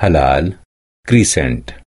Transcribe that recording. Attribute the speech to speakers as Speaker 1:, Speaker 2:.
Speaker 1: halal, crescent.